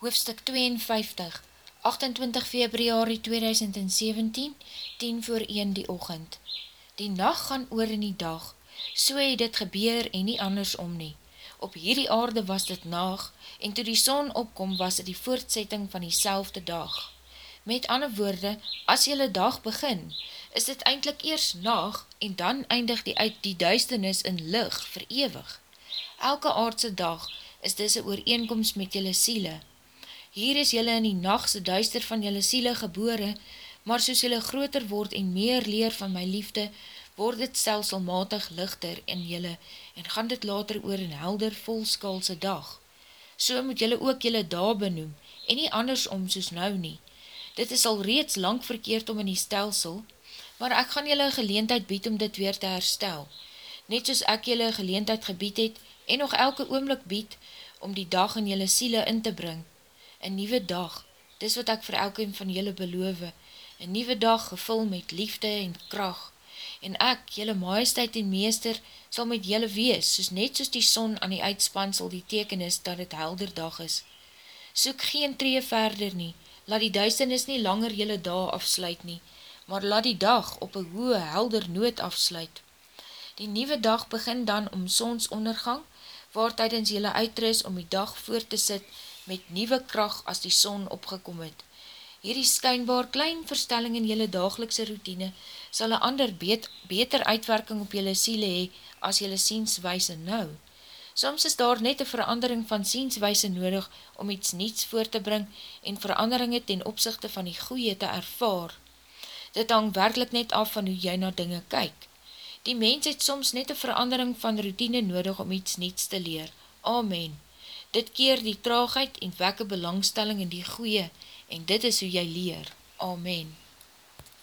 Hoofstuk 52 28 februari 2017 10 voor 1 die ochend Die nacht gaan oor in die dag, so het dit gebeur en nie andersom nie. Op hierdie aarde was dit naag, en toe die son opkom was dit die voortsetting van die selfde dag. Met ander woorde, as jylle dag begin, is dit eindelijk eers naag, en dan eindig die uit die duisternis in lig verewig. Elke aardse dag is dis een ooreenkomst met jylle siele. Hier is jylle in die nachtse duister van jylle siele gebore, maar soos jylle groter word en meer leer van my liefde, word dit stelselmatig lichter in jylle en gaan dit later oor in helder volskalse dag. So moet jylle ook jylle daar benoem en nie andersom soos nou nie. Dit is al reeds lang verkeerd om in die stelsel, maar ek gaan jylle geleentheid bied om dit weer te herstel. Net soos ek jylle geleentheid gebied het en nog elke oomlik bied om die dag in jylle siele in te bring. Een nieuwe dag, dis wat ek vir elke van jylle beloof, een nieuwe dag gevul met liefde en kracht, en ek, jylle majesteit en meester, sal met jylle wees, soos net soos die son aan die uitspansel die teken is dat het helder dag is. Soek geen tree verder nie, laat die duisternis nie langer jylle dag afsluit nie, maar laat die dag op een hoë, helder nood afsluit. Die nieuwe dag begin dan om sonsondergang, waar tydens jylle uitris om die dag voor te sit met nieuwe kracht as die son opgekom het. Hierdie skynbaar klein verstelling in jylle dagelikse routine sal een ander bet, beter uitwerking op jylle siele hee as jylle sienswijse nou. Soms is daar net een verandering van sienswijse nodig om iets niets voor te bring en veranderinge ten opzichte van die goeie te ervaar. Dit hang werkelijk net af van hoe jy na dinge kyk. Die mens het soms net een verandering van routine nodig om iets niets te leer. Amen. Dit keer die traagheid en wekke belangstelling in die goeie en dit is hoe jy leer. Amen.